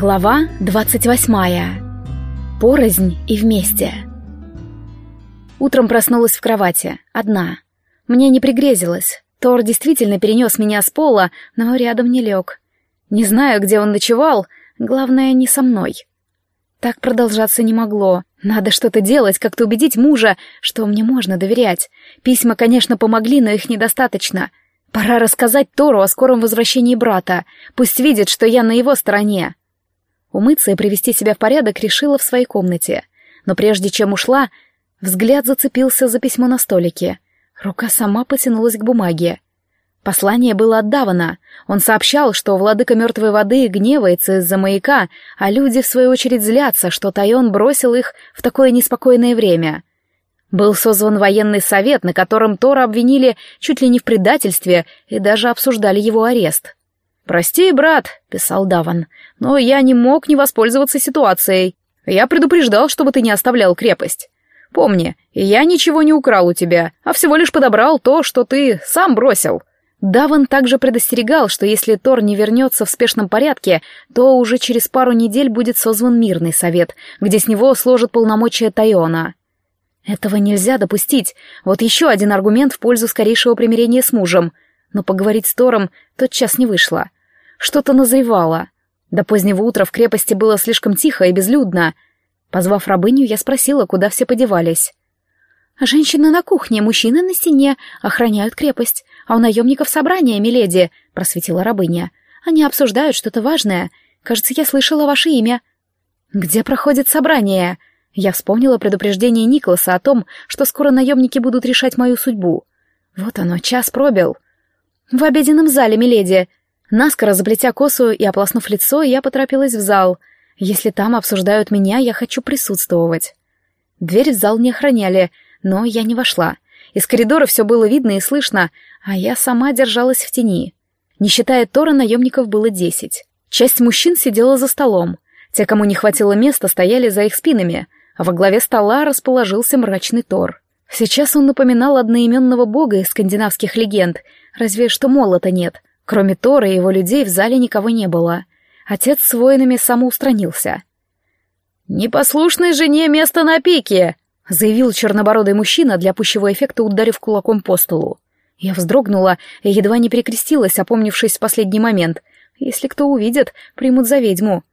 Глава 28. Порознь и вместе. Утром проснулась в кровати, одна. Мне не пригрезилось. Тор действительно перенес меня с пола, но рядом не лег. Не знаю, где он ночевал, главное, не со мной. Так продолжаться не могло. Надо что-то делать, как-то убедить мужа, что мне можно доверять. Письма, конечно, помогли, но их недостаточно. Пора рассказать Тору о скором возвращении брата. Пусть видит, что я на его стороне. Умыться и привести себя в порядок решила в своей комнате. Но прежде чем ушла, взгляд зацепился за письмо на столике. Рука сама потянулась к бумаге. Послание было от Давана. Он сообщал, что владыка мертвой воды гневается из-за маяка, а люди, в свою очередь, злятся, что Тайон бросил их в такое неспокойное время. Был созван военный совет, на котором Тора обвинили чуть ли не в предательстве и даже обсуждали его арест. «Прости, брат», — писал Даван, — «но я не мог не воспользоваться ситуацией. Я предупреждал, чтобы ты не оставлял крепость. Помни, я ничего не украл у тебя, а всего лишь подобрал то, что ты сам бросил». Даван также предостерегал, что если Тор не вернется в спешном порядке, то уже через пару недель будет созван мирный совет, где с него сложат полномочия Тайона. Этого нельзя допустить. Вот еще один аргумент в пользу скорейшего примирения с мужем. Но поговорить с Тором тотчас не вышло. Что-то назревало. До позднего утра в крепости было слишком тихо и безлюдно. Позвав рабыню, я спросила, куда все подевались. «Женщины на кухне, мужчины на стене, охраняют крепость, а у наемников собрание, миледи», — просветила рабыня. «Они обсуждают что-то важное. Кажется, я слышала ваше имя». «Где проходит собрание?» Я вспомнила предупреждение Николаса о том, что скоро наемники будут решать мою судьбу. Вот оно, час пробил. «В обеденном зале, миледи», Наскоро заплетя косу и ополоснув лицо, я поторопилась в зал. Если там обсуждают меня, я хочу присутствовать. Дверь в зал не охраняли, но я не вошла. Из коридора все было видно и слышно, а я сама держалась в тени. Не считая Тора, наемников было десять. Часть мужчин сидела за столом. Те, кому не хватило места, стояли за их спинами, а во главе стола расположился мрачный Тор. Сейчас он напоминал одноименного бога из скандинавских легенд, разве что молота нет, Кроме Тора и его людей в зале никого не было. Отец с воинами самоустранился. «Непослушной жене место на пике!» — заявил чернобородый мужчина для пущего эффекта, ударив кулаком по столу. Я вздрогнула и едва не перекрестилась, опомнившись в последний момент. Если кто увидит, примут за ведьму.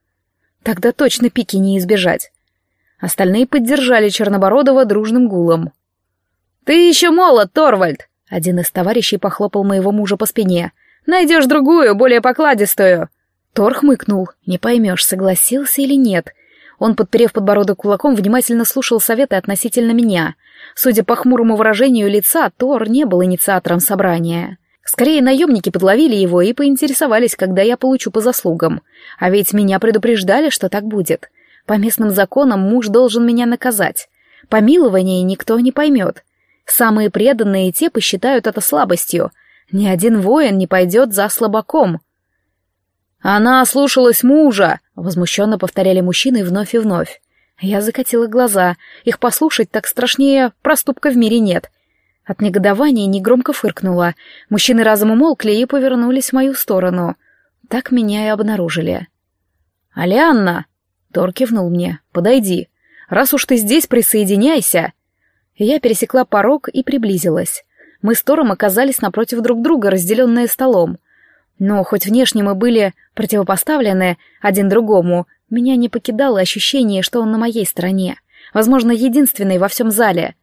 Тогда точно пики не избежать. Остальные поддержали Чернобородова дружным гулом. «Ты еще молод, Торвальд!» Один из товарищей похлопал моего мужа по спине — Найдешь другую, более покладистую». Тор хмыкнул. Не поймешь, согласился или нет. Он, подперев подбородок кулаком, внимательно слушал советы относительно меня. Судя по хмурому выражению лица, Тор не был инициатором собрания. Скорее, наемники подловили его и поинтересовались, когда я получу по заслугам. А ведь меня предупреждали, что так будет. По местным законам муж должен меня наказать. Помилование никто не поймет. Самые преданные те посчитают это слабостью — ни один воин не пойдет за слабаком. «Она слушалась мужа!» — возмущенно повторяли мужчины вновь и вновь. Я закатила глаза. Их послушать так страшнее проступка в мире нет. От негодования негромко фыркнула. Мужчины разом умолкли и повернулись в мою сторону. Так меня и обнаружили. «Алианна!» — Тор кивнул мне. «Подойди. Раз уж ты здесь, присоединяйся!» Я пересекла порог и приблизилась. Мы с Тором оказались напротив друг друга, разделенные столом. Но хоть внешне мы были противопоставлены один другому, меня не покидало ощущение, что он на моей стороне, возможно, единственный во всем зале.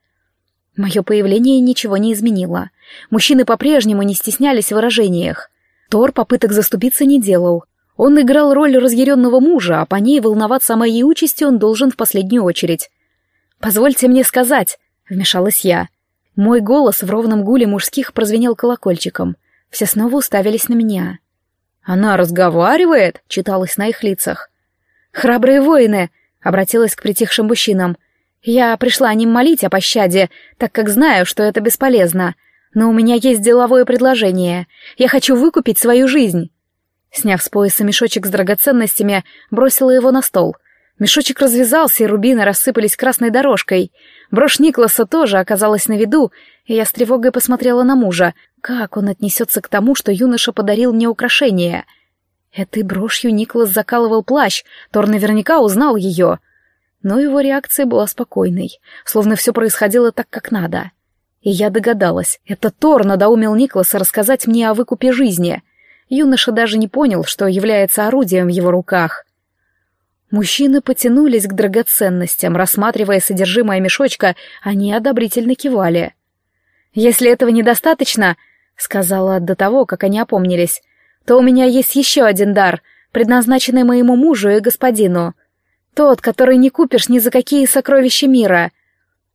Мое появление ничего не изменило. Мужчины по-прежнему не стеснялись в выражениях. Тор попыток заступиться не делал. Он играл роль разъяренного мужа, а по ней волноваться о моей участи он должен в последнюю очередь. «Позвольте мне сказать», — вмешалась я. Мой голос в ровном гуле мужских прозвенел колокольчиком. Все снова уставились на меня. «Она разговаривает?» — читалось на их лицах. «Храбрые воины!» — обратилась к притихшим мужчинам. «Я пришла не молить о пощаде, так как знаю, что это бесполезно. Но у меня есть деловое предложение. Я хочу выкупить свою жизнь». Сняв с пояса мешочек с драгоценностями, бросила его на стол. Мешочек развязался, и рубины рассыпались красной дорожкой. Брошь Никласа тоже оказалась на виду, и я с тревогой посмотрела на мужа. Как он отнесется к тому, что юноша подарил мне украшение? Этой брошью Николас закалывал плащ, Тор наверняка узнал ее. Но его реакция была спокойной, словно все происходило так, как надо. И я догадалась, это Тор надоумил Николаса рассказать мне о выкупе жизни. Юноша даже не понял, что является орудием в его руках. Мужчины потянулись к драгоценностям, рассматривая содержимое мешочка, они одобрительно кивали. «Если этого недостаточно», — сказала до того, как они опомнились, то у меня есть еще один дар, предназначенный моему мужу и господину. Тот, который не купишь ни за какие сокровища мира.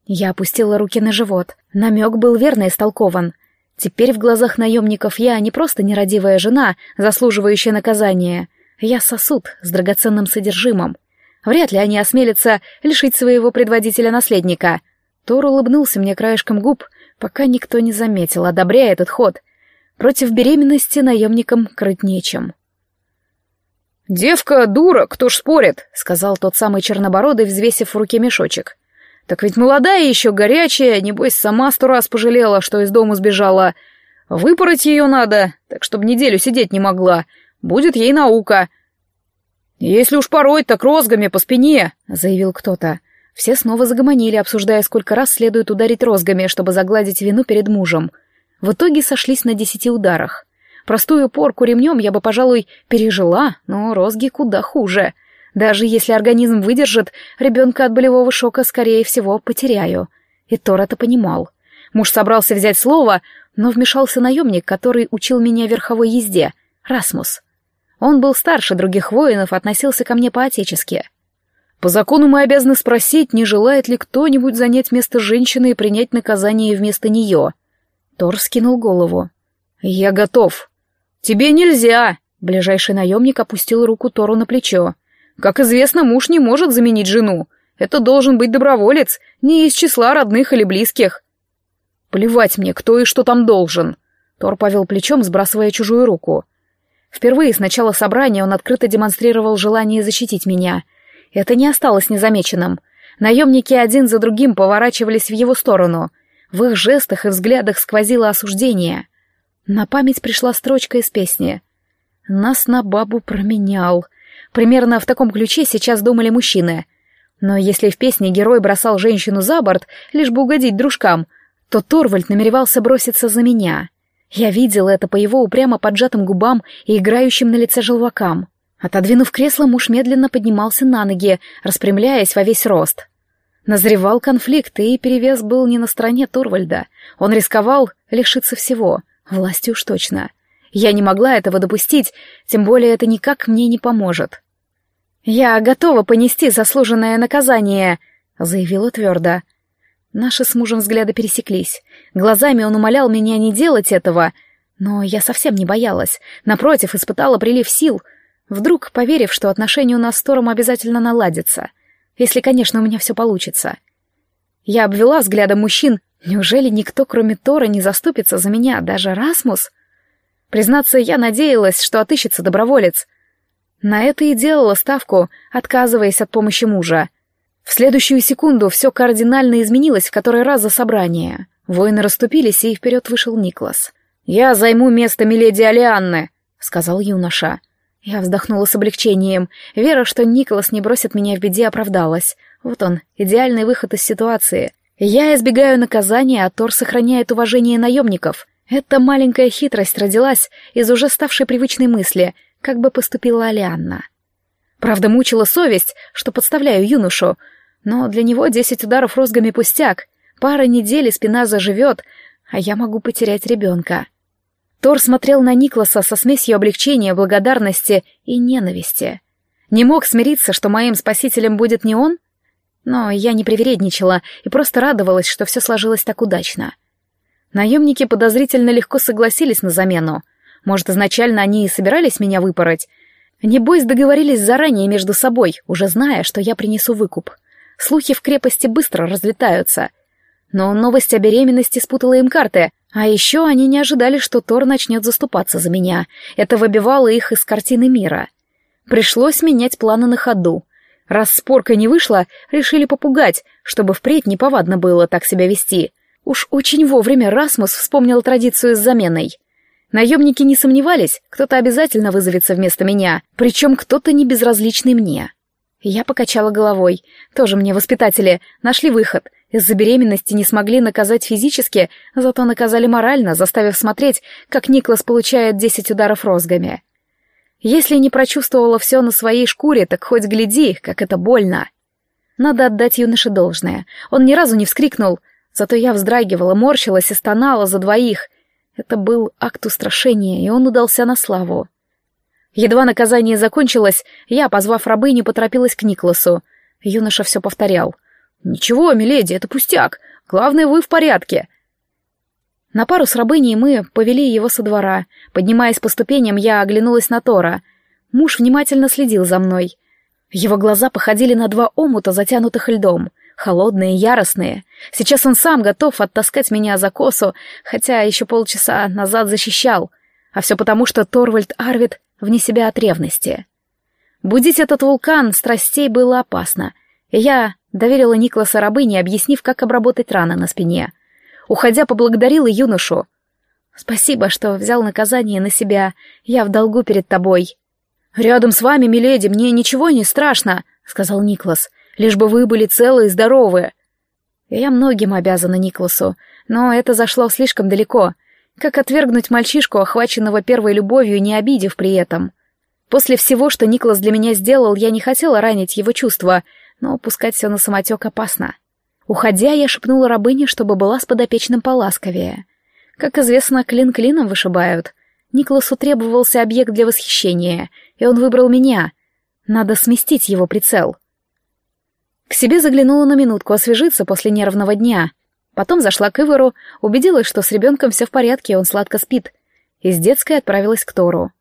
Я опустила руки на живот. Намек был верно истолкован. Теперь в глазах наемников я не просто нерадивая жена, заслуживающая наказания. Я сосуд с драгоценным содержимым. Вряд ли они осмелятся лишить своего предводителя-наследника. Тор улыбнулся мне краешком губ, пока никто не заметил, одобряя этот ход. Против беременности наемникам крыть нечем. «Девка дура, кто ж спорит?» — сказал тот самый чернобородый, взвесив в руке мешочек. «Так ведь молодая еще, горячая, небось, сама сто раз пожалела, что из дома сбежала. Выпороть ее надо, так чтобы неделю сидеть не могла. Будет ей наука». «Если уж порой, так розгами по спине», — заявил кто-то. Все снова загомонили, обсуждая, сколько раз следует ударить розгами, чтобы загладить вину перед мужем — в итоге сошлись на десяти ударах. Простую порку ремнем я бы, пожалуй, пережила, но розги куда хуже. Даже если организм выдержит, ребенка от болевого шока, скорее всего, потеряю. И Тор это понимал. Муж собрался взять слово, но вмешался наемник, который учил меня верховой езде, Расмус. Он был старше других воинов, относился ко мне по-отечески. По закону мы обязаны спросить, не желает ли кто-нибудь занять место женщины и принять наказание вместо нее. Тор скинул голову. «Я готов». «Тебе нельзя!» Ближайший наемник опустил руку Тору на плечо. «Как известно, муж не может заменить жену. Это должен быть доброволец, не из числа родных или близких». «Плевать мне, кто и что там должен». Тор повел плечом, сбрасывая чужую руку. Впервые с начала собрания он открыто демонстрировал желание защитить меня. Это не осталось незамеченным. Наемники один за другим поворачивались в его сторону. В их жестах и взглядах сквозило осуждение. На память пришла строчка из песни. «Нас на бабу променял». Примерно в таком ключе сейчас думали мужчины. Но если в песне герой бросал женщину за борт, лишь бы угодить дружкам, то Торвальд намеревался броситься за меня. Я видела это по его упрямо поджатым губам и играющим на лице желвакам. Отодвинув кресло, муж медленно поднимался на ноги, распрямляясь во весь рост. Назревал конфликт, и перевес был не на стороне Торвальда. Он рисковал лишиться всего, власти уж точно. Я не могла этого допустить, тем более это никак мне не поможет. «Я готова понести заслуженное наказание», — заявила твердо. Наши с мужем взгляды пересеклись. Глазами он умолял меня не делать этого, но я совсем не боялась. Напротив, испытала прилив сил, вдруг поверив, что отношения у нас с Тором обязательно наладятся. Если, конечно, у меня все получится. Я обвела взглядом мужчин. Неужели никто, кроме Тора, не заступится за меня, даже Расмус? Признаться, я надеялась, что отыщется доброволец. На это и делала ставку, отказываясь от помощи мужа. В следующую секунду все кардинально изменилось в который раз за собрание. Воины расступились, и вперед вышел Никлас. «Я займу место миледи Алианны», — сказал юноша. Я вздохнула с облегчением. Вера, что Николас не бросит меня в беде, оправдалась. Вот он, идеальный выход из ситуации. Я избегаю наказания, а Тор сохраняет уважение наемников. Эта маленькая хитрость родилась из уже ставшей привычной мысли, как бы поступила Алианна. Правда, мучила совесть, что подставляю юношу, но для него десять ударов розгами пустяк. Пара недель и спина заживет, а я могу потерять ребенка. Тор смотрел на Никласа со смесью облегчения, благодарности и ненависти. Не мог смириться, что моим спасителем будет не он? Но я не привередничала и просто радовалась, что все сложилось так удачно. Наемники подозрительно легко согласились на замену. Может, изначально они и собирались меня выпороть. Небось, договорились заранее между собой, уже зная, что я принесу выкуп. Слухи в крепости быстро разлетаются. Но новость о беременности спутала им карты, а еще они не ожидали, что Тор начнет заступаться за меня. Это выбивало их из картины мира. Пришлось менять планы на ходу. Раз спорка не вышла, решили попугать, чтобы впредь неповадно было так себя вести. Уж очень вовремя Расмус вспомнил традицию с заменой. Наемники не сомневались, кто-то обязательно вызовется вместо меня, причем кто-то не безразличный мне. Я покачала головой. Тоже мне воспитатели нашли выход. Из-за беременности не смогли наказать физически, зато наказали морально, заставив смотреть, как Никлас получает десять ударов розгами. Если не прочувствовала все на своей шкуре, так хоть гляди, как это больно. Надо отдать юноше должное. Он ни разу не вскрикнул, зато я вздрагивала, морщилась и стонала за двоих. Это был акт устрашения, и он удался на славу. Едва наказание закончилось, я, позвав рабыню, поторопилась к Никласу. Юноша все повторял. «Ничего, миледи, это пустяк. Главное, вы в порядке». На пару с рабыней мы повели его со двора. Поднимаясь по ступеням, я оглянулась на Тора. Муж внимательно следил за мной. Его глаза походили на два омута, затянутых льдом. Холодные, яростные. Сейчас он сам готов оттаскать меня за косу, хотя еще полчаса назад защищал. А все потому, что Торвальд Арвид вне себя от ревности. Будить этот вулкан страстей было опасно, я доверила Никласа рабыне, объяснив, как обработать раны на спине. Уходя, поблагодарила юношу. «Спасибо, что взял наказание на себя, я в долгу перед тобой». «Рядом с вами, миледи, мне ничего не страшно», — сказал Никлас, «лишь бы вы были целы и здоровы». Я многим обязана Никласу, но это зашло слишком далеко — как отвергнуть мальчишку, охваченного первой любовью, не обидев при этом? После всего, что Никлас для меня сделал, я не хотела ранить его чувства, но пускать все на самотек опасно. Уходя, я шепнула рабыне, чтобы была с подопечным поласковее. Как известно, клин клином вышибают. Никласу требовался объект для восхищения, и он выбрал меня. Надо сместить его прицел. К себе заглянула на минутку освежиться после нервного дня. Потом зашла к Ивару, убедилась, что с ребенком все в порядке, он сладко спит. Из детской отправилась к Тору.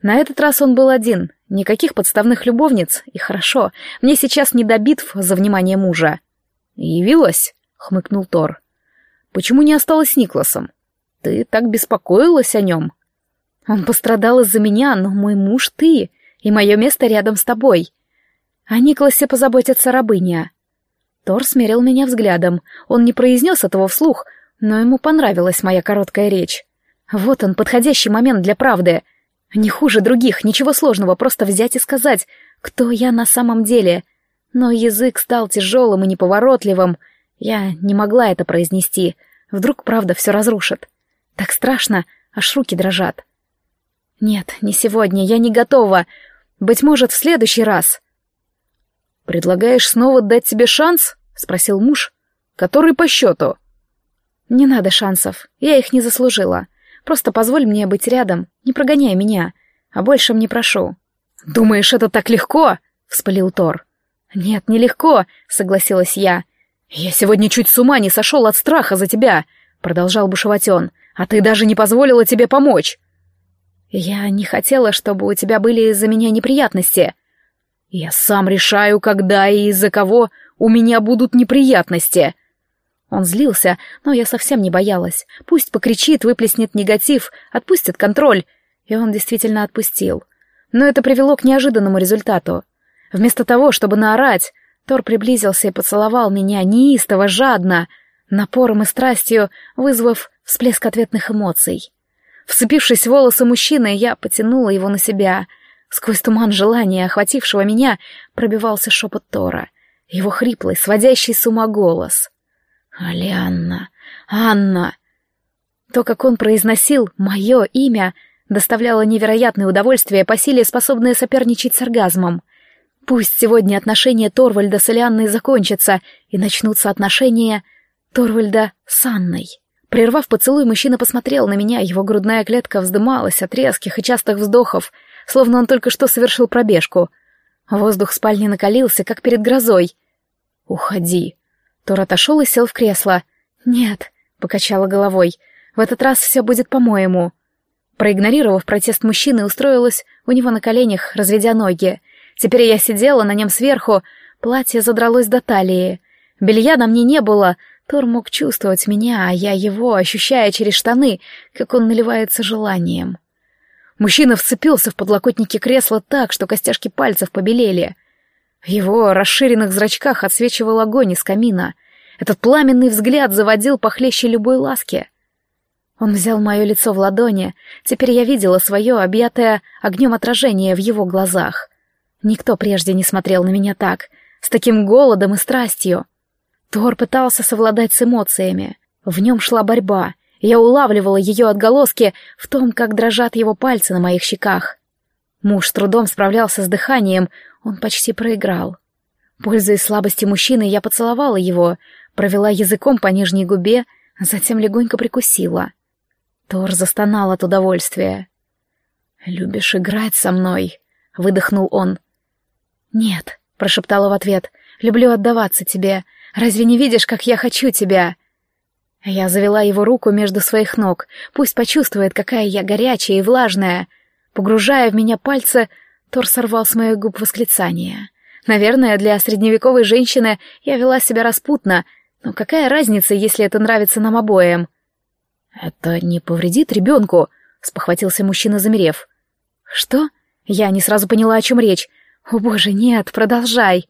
На этот раз он был один, никаких подставных любовниц, и хорошо, мне сейчас не до битв за внимание мужа. «Явилась?» — хмыкнул Тор. «Почему не осталась с Никласом? Ты так беспокоилась о нем?» «Он пострадал из-за меня, но мой муж ты, и мое место рядом с тобой. О Никласе позаботится рабыня». Тор смерил меня взглядом. Он не произнес этого вслух, но ему понравилась моя короткая речь. Вот он, подходящий момент для правды. Не хуже других, ничего сложного, просто взять и сказать, кто я на самом деле. Но язык стал тяжелым и неповоротливым. Я не могла это произнести. Вдруг правда все разрушит. Так страшно, аж руки дрожат. Нет, не сегодня, я не готова. Быть может, в следующий раз. «Предлагаешь снова дать тебе шанс?» — спросил муж. «Который по счету?» «Не надо шансов, я их не заслужила. Просто позволь мне быть рядом, не прогоняй меня, а больше мне прошу». «Думаешь, это так легко?» — вспылил Тор. «Нет, нелегко», — согласилась я. «Я сегодня чуть с ума не сошел от страха за тебя», — продолжал бушевать он. «А ты даже не позволила тебе помочь». «Я не хотела, чтобы у тебя были из-за меня неприятности», я сам решаю, когда и из-за кого у меня будут неприятности. Он злился, но я совсем не боялась. Пусть покричит, выплеснет негатив, отпустит контроль. И он действительно отпустил. Но это привело к неожиданному результату. Вместо того, чтобы наорать, Тор приблизился и поцеловал меня неистово, жадно, напором и страстью, вызвав всплеск ответных эмоций. Вцепившись в волосы мужчины, я потянула его на себя — Сквозь туман желания, охватившего меня, пробивался шепот Тора, его хриплый, сводящий с ума голос. «Алианна! Анна!» То, как он произносил мое имя, доставляло невероятное удовольствие по силе, способное соперничать с оргазмом. Пусть сегодня отношения Торвальда с Алианной закончатся, и начнутся отношения Торвальда с Анной. Прервав поцелуй, мужчина посмотрел на меня, его грудная клетка вздымалась от резких и частых вздохов — словно он только что совершил пробежку. Воздух спальни накалился, как перед грозой. «Уходи». Тор отошел и сел в кресло. «Нет», — покачала головой, — «в этот раз все будет по-моему». Проигнорировав протест мужчины, устроилась у него на коленях, разведя ноги. Теперь я сидела на нем сверху, платье задралось до талии. Белья на мне не было, Тор мог чувствовать меня, а я его, ощущая через штаны, как он наливается желанием. Мужчина вцепился в подлокотники кресла так, что костяшки пальцев побелели. В его расширенных зрачках отсвечивал огонь из камина. Этот пламенный взгляд заводил похлеще любой ласки. Он взял мое лицо в ладони, теперь я видела свое объятое огнем отражение в его глазах. Никто прежде не смотрел на меня так, с таким голодом и страстью. Тор пытался совладать с эмоциями. В нем шла борьба, я улавливала ее отголоски в том, как дрожат его пальцы на моих щеках. Муж трудом справлялся с дыханием, он почти проиграл. Пользуясь слабостью мужчины, я поцеловала его, провела языком по нижней губе, затем легонько прикусила. Тор застонал от удовольствия. «Любишь играть со мной?» — выдохнул он. «Нет», — прошептала в ответ, — «люблю отдаваться тебе. Разве не видишь, как я хочу тебя?» Я завела его руку между своих ног, пусть почувствует, какая я горячая и влажная. Погружая в меня пальцы, Тор сорвал с моих губ восклицание. Наверное, для средневековой женщины я вела себя распутно, но какая разница, если это нравится нам обоим? «Это не повредит ребенку», — спохватился мужчина, замерев. «Что?» Я не сразу поняла, о чем речь. «О боже, нет, продолжай!»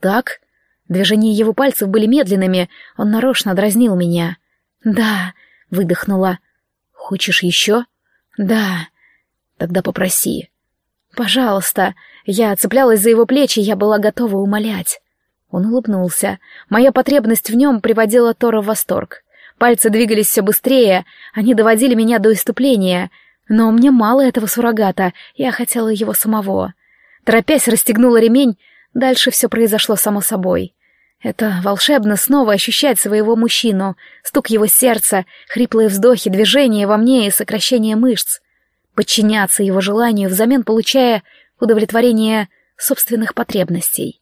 «Так?» Движения его пальцев были медленными, он нарочно дразнил меня. «Да», — выдохнула. «Хочешь еще?» «Да». «Тогда попроси». «Пожалуйста». Я цеплялась за его плечи, я была готова умолять. Он улыбнулся. Моя потребность в нем приводила Тора в восторг. Пальцы двигались все быстрее, они доводили меня до иступления. Но мне мало этого суррогата, я хотела его самого. Торопясь, расстегнула ремень, дальше все произошло само собой. Это волшебно снова ощущать своего мужчину, стук его сердца, хриплые вздохи, движения во мне и сокращение мышц. Подчиняться его желанию, взамен получая удовлетворение собственных потребностей.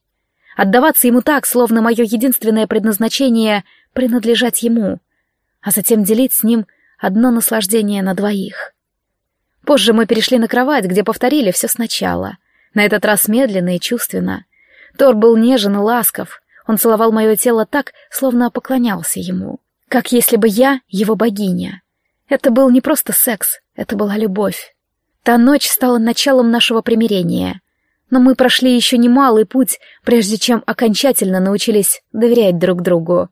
Отдаваться ему так, словно мое единственное предназначение — принадлежать ему, а затем делить с ним одно наслаждение на двоих. Позже мы перешли на кровать, где повторили все сначала. На этот раз медленно и чувственно. Тор был нежен и ласков, он целовал мое тело так, словно поклонялся ему. Как если бы я его богиня. Это был не просто секс, это была любовь. Та ночь стала началом нашего примирения. Но мы прошли еще немалый путь, прежде чем окончательно научились доверять друг другу.